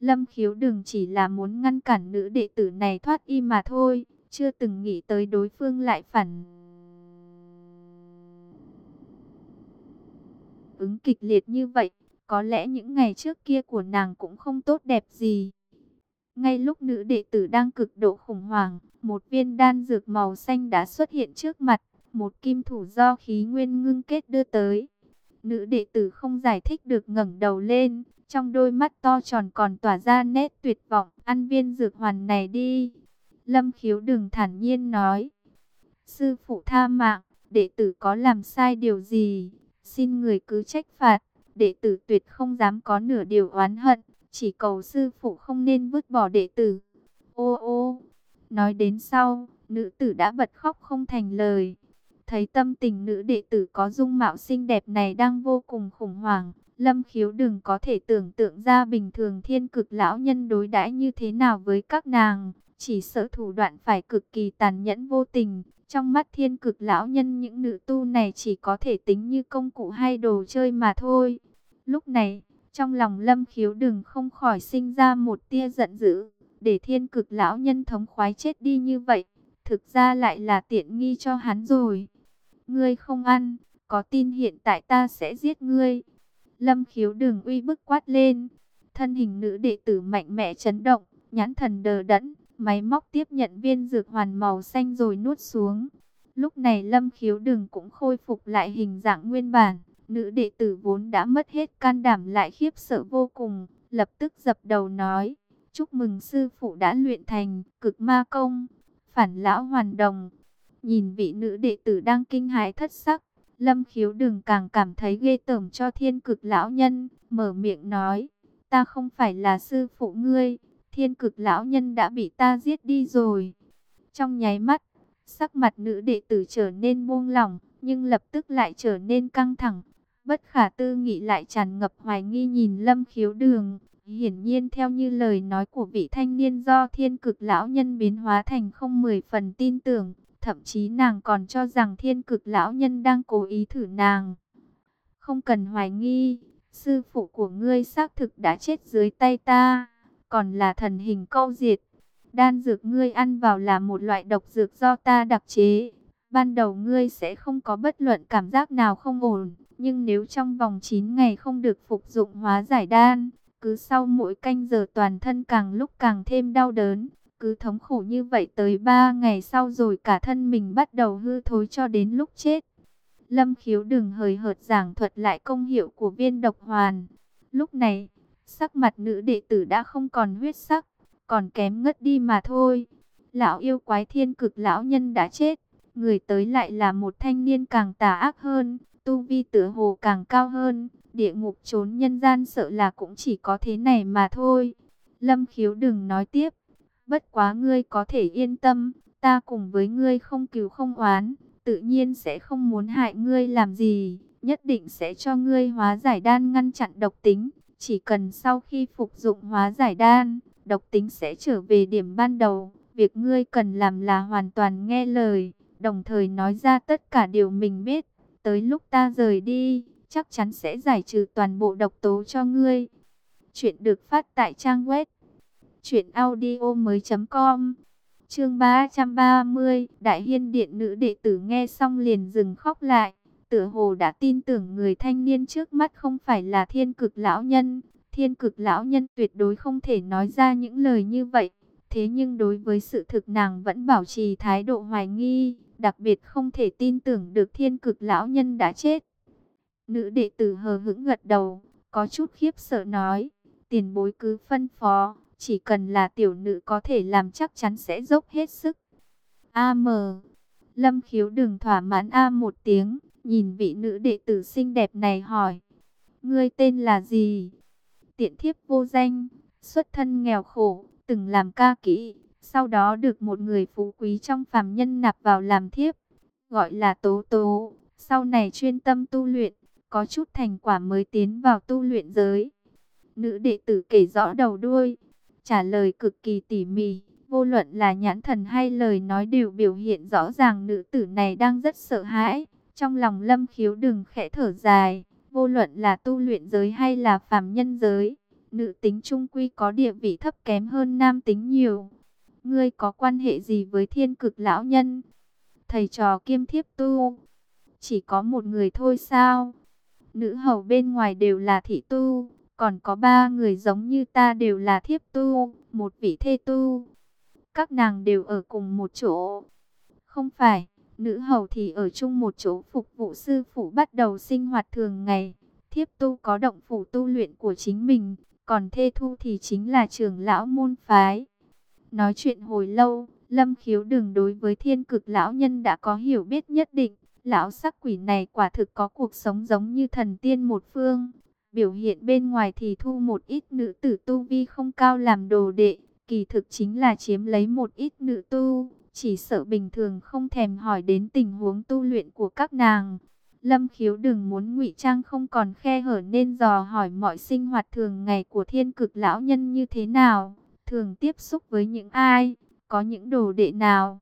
Lâm khiếu đừng chỉ là muốn ngăn cản nữ đệ tử này thoát y mà thôi, chưa từng nghĩ tới đối phương lại phản. Ứng kịch liệt như vậy, có lẽ những ngày trước kia của nàng cũng không tốt đẹp gì. Ngay lúc nữ đệ tử đang cực độ khủng hoảng, một viên đan dược màu xanh đã xuất hiện trước mặt, một kim thủ do khí nguyên ngưng kết đưa tới. Nữ đệ tử không giải thích được ngẩng đầu lên, trong đôi mắt to tròn còn tỏa ra nét tuyệt vọng, ăn viên dược hoàn này đi. Lâm khiếu đừng thản nhiên nói, sư phụ tha mạng, đệ tử có làm sai điều gì, xin người cứ trách phạt, đệ tử tuyệt không dám có nửa điều oán hận, chỉ cầu sư phụ không nên vứt bỏ đệ tử. Ô ô, nói đến sau, nữ tử đã bật khóc không thành lời. Thấy tâm tình nữ đệ tử có dung mạo xinh đẹp này đang vô cùng khủng hoảng, Lâm khiếu đừng có thể tưởng tượng ra bình thường thiên cực lão nhân đối đãi như thế nào với các nàng, chỉ sợ thủ đoạn phải cực kỳ tàn nhẫn vô tình. Trong mắt thiên cực lão nhân những nữ tu này chỉ có thể tính như công cụ hay đồ chơi mà thôi. Lúc này, trong lòng lâm khiếu đừng không khỏi sinh ra một tia giận dữ, để thiên cực lão nhân thống khoái chết đi như vậy, thực ra lại là tiện nghi cho hắn rồi. Ngươi không ăn, có tin hiện tại ta sẽ giết ngươi. Lâm khiếu Đường uy bức quát lên, thân hình nữ đệ tử mạnh mẽ chấn động, nhãn thần đờ đẫn, máy móc tiếp nhận viên dược hoàn màu xanh rồi nuốt xuống. Lúc này lâm khiếu Đường cũng khôi phục lại hình dạng nguyên bản. Nữ đệ tử vốn đã mất hết can đảm lại khiếp sợ vô cùng, lập tức dập đầu nói, chúc mừng sư phụ đã luyện thành cực ma công, phản lão hoàn đồng. Nhìn vị nữ đệ tử đang kinh hãi thất sắc, lâm khiếu đừng càng cảm thấy ghê tởm cho thiên cực lão nhân, mở miệng nói, ta không phải là sư phụ ngươi, thiên cực lão nhân đã bị ta giết đi rồi. Trong nháy mắt, sắc mặt nữ đệ tử trở nên buông lỏng, nhưng lập tức lại trở nên căng thẳng, Bất khả tư nghị lại tràn ngập hoài nghi nhìn lâm khiếu đường. Hiển nhiên theo như lời nói của vị thanh niên do thiên cực lão nhân biến hóa thành không mười phần tin tưởng. Thậm chí nàng còn cho rằng thiên cực lão nhân đang cố ý thử nàng. Không cần hoài nghi, sư phụ của ngươi xác thực đã chết dưới tay ta, còn là thần hình câu diệt. Đan dược ngươi ăn vào là một loại độc dược do ta đặc chế. Ban đầu ngươi sẽ không có bất luận cảm giác nào không ổn nhưng nếu trong vòng 9 ngày không được phục dụng hóa giải đan, cứ sau mỗi canh giờ toàn thân càng lúc càng thêm đau đớn, cứ thống khổ như vậy tới 3 ngày sau rồi cả thân mình bắt đầu hư thối cho đến lúc chết. Lâm khiếu đừng hời hợt giảng thuật lại công hiệu của viên độc hoàn. Lúc này, sắc mặt nữ đệ tử đã không còn huyết sắc, còn kém ngất đi mà thôi. Lão yêu quái thiên cực lão nhân đã chết, người tới lại là một thanh niên càng tà ác hơn, tu vi tựa hồ càng cao hơn, địa ngục trốn nhân gian sợ là cũng chỉ có thế này mà thôi. Lâm khiếu đừng nói tiếp, bất quá ngươi có thể yên tâm, ta cùng với ngươi không cứu không oán, tự nhiên sẽ không muốn hại ngươi làm gì, nhất định sẽ cho ngươi hóa giải đan ngăn chặn độc tính. Chỉ cần sau khi phục dụng hóa giải đan, độc tính sẽ trở về điểm ban đầu. Việc ngươi cần làm là hoàn toàn nghe lời, đồng thời nói ra tất cả điều mình biết. Tới lúc ta rời đi, chắc chắn sẽ giải trừ toàn bộ độc tố cho ngươi. Chuyện được phát tại trang web truyệnaudiomoi.com. Chương 330, Đại Hiên Điện nữ đệ tử nghe xong liền dừng khóc lại, tựa hồ đã tin tưởng người thanh niên trước mắt không phải là Thiên Cực lão nhân, Thiên Cực lão nhân tuyệt đối không thể nói ra những lời như vậy. Thế nhưng đối với sự thực nàng vẫn bảo trì thái độ hoài nghi, đặc biệt không thể tin tưởng được thiên cực lão nhân đã chết. Nữ đệ tử hờ hững gật đầu, có chút khiếp sợ nói, tiền bối cứ phân phó, chỉ cần là tiểu nữ có thể làm chắc chắn sẽ dốc hết sức. A.M. Lâm khiếu đừng thỏa mãn A một tiếng, nhìn vị nữ đệ tử xinh đẹp này hỏi, ngươi tên là gì? Tiện thiếp vô danh, xuất thân nghèo khổ, từng làm ca kỹ, sau đó được một người phú quý trong phàm nhân nạp vào làm thiếp, gọi là Tố Tố. Sau này chuyên tâm tu luyện, có chút thành quả mới tiến vào tu luyện giới. Nữ đệ tử kể rõ đầu đuôi, trả lời cực kỳ tỉ mỉ, vô luận là nhãn thần hay lời nói đều biểu hiện rõ ràng nữ tử này đang rất sợ hãi. Trong lòng lâm khiếu đừng khẽ thở dài, vô luận là tu luyện giới hay là phàm nhân giới, nữ tính trung quy có địa vị thấp kém hơn nam tính nhiều. Ngươi có quan hệ gì với thiên cực lão nhân? Thầy trò kiêm thiếp tu. Chỉ có một người thôi sao? Nữ hầu bên ngoài đều là thị tu. Còn có ba người giống như ta đều là thiếp tu. Một vị thê tu. Các nàng đều ở cùng một chỗ. Không phải, nữ hầu thì ở chung một chỗ phục vụ sư phụ bắt đầu sinh hoạt thường ngày. Thiếp tu có động phủ tu luyện của chính mình, còn thê thu thì chính là trưởng lão môn phái. Nói chuyện hồi lâu, Lâm khiếu đường đối với thiên cực lão nhân đã có hiểu biết nhất định. Lão sắc quỷ này quả thực có cuộc sống giống như thần tiên một phương. Biểu hiện bên ngoài thì thu một ít nữ tử tu vi không cao làm đồ đệ. Kỳ thực chính là chiếm lấy một ít nữ tu. Chỉ sợ bình thường không thèm hỏi đến tình huống tu luyện của các nàng. Lâm khiếu đừng muốn ngụy trang không còn khe hở nên dò hỏi mọi sinh hoạt thường ngày của thiên cực lão nhân như thế nào. Thường tiếp xúc với những ai, có những đồ đệ nào.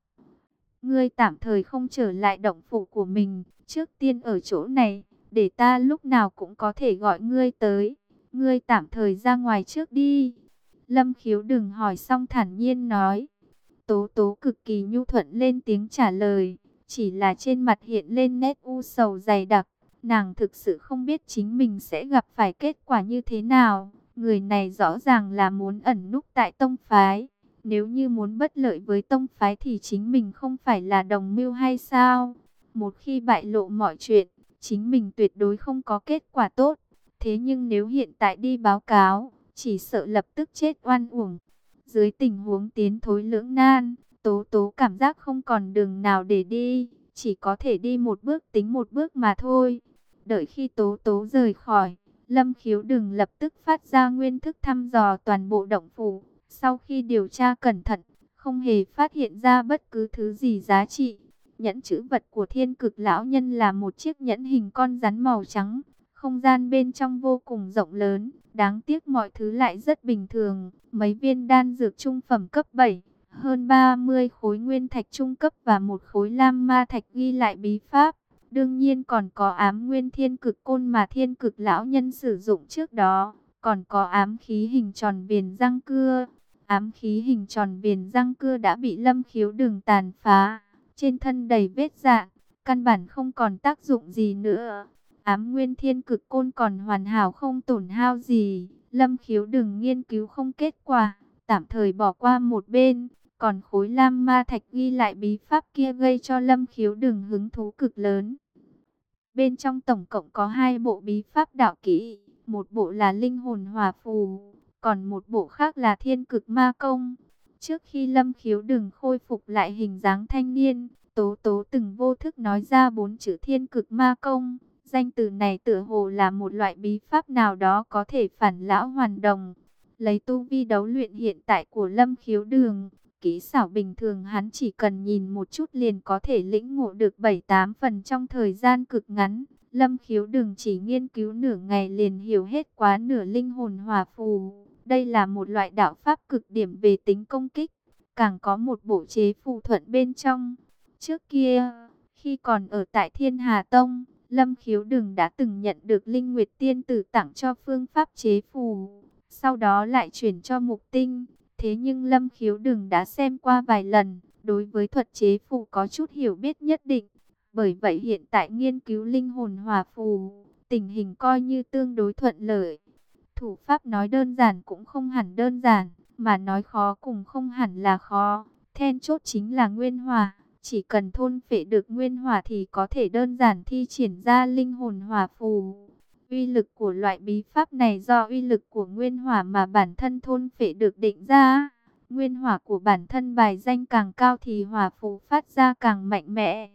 Ngươi tạm thời không trở lại động phủ của mình, trước tiên ở chỗ này, để ta lúc nào cũng có thể gọi ngươi tới. Ngươi tạm thời ra ngoài trước đi. Lâm khiếu đừng hỏi xong thản nhiên nói. Tố tố cực kỳ nhu thuận lên tiếng trả lời. Chỉ là trên mặt hiện lên nét u sầu dày đặc. Nàng thực sự không biết chính mình sẽ gặp phải kết quả như thế nào. Người này rõ ràng là muốn ẩn núp tại tông phái. Nếu như muốn bất lợi với tông phái thì chính mình không phải là đồng mưu hay sao? Một khi bại lộ mọi chuyện, chính mình tuyệt đối không có kết quả tốt. Thế nhưng nếu hiện tại đi báo cáo, chỉ sợ lập tức chết oan uổng. Dưới tình huống tiến thối lưỡng nan, Tố Tố cảm giác không còn đường nào để đi, chỉ có thể đi một bước tính một bước mà thôi. Đợi khi Tố Tố rời khỏi, Lâm khiếu đừng lập tức phát ra nguyên thức thăm dò toàn bộ động phủ. Sau khi điều tra cẩn thận, không hề phát hiện ra bất cứ thứ gì giá trị. Nhẫn chữ vật của thiên cực lão nhân là một chiếc nhẫn hình con rắn màu trắng. Không gian bên trong vô cùng rộng lớn, đáng tiếc mọi thứ lại rất bình thường. Mấy viên đan dược trung phẩm cấp 7, hơn 30 khối nguyên thạch trung cấp và một khối lam ma thạch ghi lại bí pháp. Đương nhiên còn có ám nguyên thiên cực côn mà thiên cực lão nhân sử dụng trước đó. Còn có ám khí hình tròn viền răng cưa. Ám khí hình tròn viền răng cưa đã bị lâm khiếu đường tàn phá. Trên thân đầy vết dạ, căn bản không còn tác dụng gì nữa. Ám nguyên thiên cực côn còn hoàn hảo không tổn hao gì. Lâm khiếu đừng nghiên cứu không kết quả, tạm thời bỏ qua một bên. Còn khối lam ma thạch ghi lại bí pháp kia gây cho lâm khiếu đừng hứng thú cực lớn. Bên trong tổng cộng có hai bộ bí pháp đạo kỹ, một bộ là linh hồn hòa phù, còn một bộ khác là thiên cực ma công. Trước khi lâm khiếu đừng khôi phục lại hình dáng thanh niên, tố tố từng vô thức nói ra bốn chữ thiên cực ma công. Danh từ này tựa hồ là một loại bí pháp nào đó có thể phản lão hoàn đồng. Lấy tu vi đấu luyện hiện tại của lâm khiếu đường, kỹ xảo bình thường hắn chỉ cần nhìn một chút liền có thể lĩnh ngộ được 7-8 phần trong thời gian cực ngắn. Lâm khiếu đường chỉ nghiên cứu nửa ngày liền hiểu hết quá nửa linh hồn hòa phù. Đây là một loại đạo pháp cực điểm về tính công kích, càng có một bộ chế phù thuận bên trong. Trước kia, khi còn ở tại Thiên Hà Tông, Lâm Khiếu Đừng đã từng nhận được Linh Nguyệt Tiên Tử tặng cho phương pháp chế phù, sau đó lại chuyển cho Mục Tinh. Thế nhưng Lâm Khiếu Đừng đã xem qua vài lần, đối với thuật chế phù có chút hiểu biết nhất định. Bởi vậy hiện tại nghiên cứu linh hồn hòa phù, tình hình coi như tương đối thuận lợi. Thủ pháp nói đơn giản cũng không hẳn đơn giản, mà nói khó cũng không hẳn là khó. Then chốt chính là nguyên hòa. Chỉ cần thôn phệ được nguyên hòa thì có thể đơn giản thi triển ra linh hồn hòa phù. Uy lực của loại bí pháp này do uy lực của nguyên hỏa mà bản thân thôn phệ được định ra. Nguyên hỏa của bản thân bài danh càng cao thì hỏa phù phát ra càng mạnh mẽ.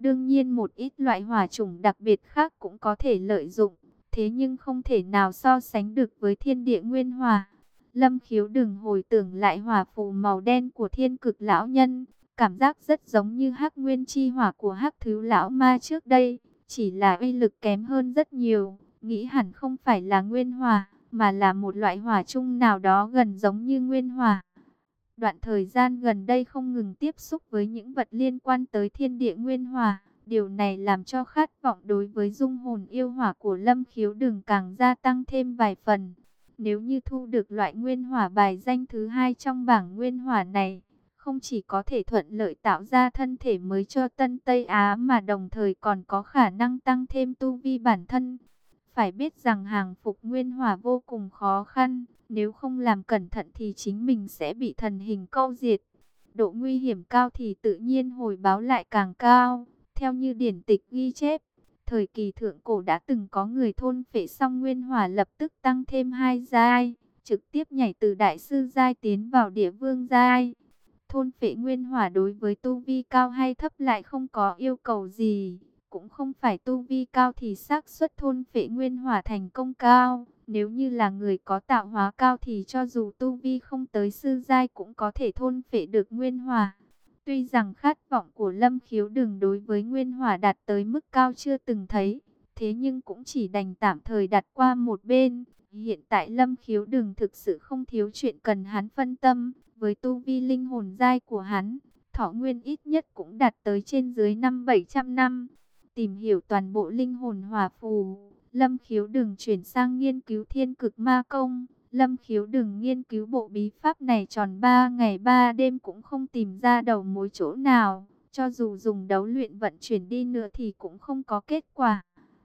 Đương nhiên một ít loại hỏa chủng đặc biệt khác cũng có thể lợi dụng. Thế nhưng không thể nào so sánh được với thiên địa nguyên hòa Lâm khiếu đừng hồi tưởng lại hỏa phù màu đen của thiên cực lão nhân. Cảm giác rất giống như hắc nguyên chi hỏa của hắc thứ lão ma trước đây, chỉ là uy lực kém hơn rất nhiều. Nghĩ hẳn không phải là nguyên hỏa, mà là một loại hỏa chung nào đó gần giống như nguyên hỏa. Đoạn thời gian gần đây không ngừng tiếp xúc với những vật liên quan tới thiên địa nguyên hỏa. Điều này làm cho khát vọng đối với dung hồn yêu hỏa của Lâm Khiếu Đừng càng gia tăng thêm vài phần. Nếu như thu được loại nguyên hỏa bài danh thứ hai trong bảng nguyên hỏa này, không chỉ có thể thuận lợi tạo ra thân thể mới cho Tân Tây Á mà đồng thời còn có khả năng tăng thêm tu vi bản thân. Phải biết rằng hàng phục nguyên hỏa vô cùng khó khăn, nếu không làm cẩn thận thì chính mình sẽ bị thần hình câu diệt. Độ nguy hiểm cao thì tự nhiên hồi báo lại càng cao. Theo như điển tịch ghi chép, thời kỳ thượng cổ đã từng có người thôn phệ xong nguyên hỏa lập tức tăng thêm hai giai, trực tiếp nhảy từ đại sư giai tiến vào địa vương giai. Thôn phệ nguyên hỏa đối với tu vi cao hay thấp lại không có yêu cầu gì. Cũng không phải tu vi cao thì xác suất thôn phệ nguyên hỏa thành công cao. Nếu như là người có tạo hóa cao thì cho dù tu vi không tới sư giai cũng có thể thôn phệ được nguyên hỏa. Tuy rằng khát vọng của Lâm Khiếu Đừng đối với nguyên hỏa đạt tới mức cao chưa từng thấy, thế nhưng cũng chỉ đành tạm thời đặt qua một bên. Hiện tại Lâm Khiếu Đừng thực sự không thiếu chuyện cần hắn phân tâm, với tu vi linh hồn giai của hắn, thọ nguyên ít nhất cũng đạt tới trên dưới năm 700 năm. Tìm hiểu toàn bộ linh hồn hòa phù, Lâm Khiếu đừng chuyển sang nghiên cứu thiên cực ma công. Lâm Khiếu đừng nghiên cứu bộ bí pháp này tròn 3 ngày 3 đêm cũng không tìm ra đầu mối chỗ nào. Cho dù dùng đấu luyện vận chuyển đi nữa thì cũng không có kết quả.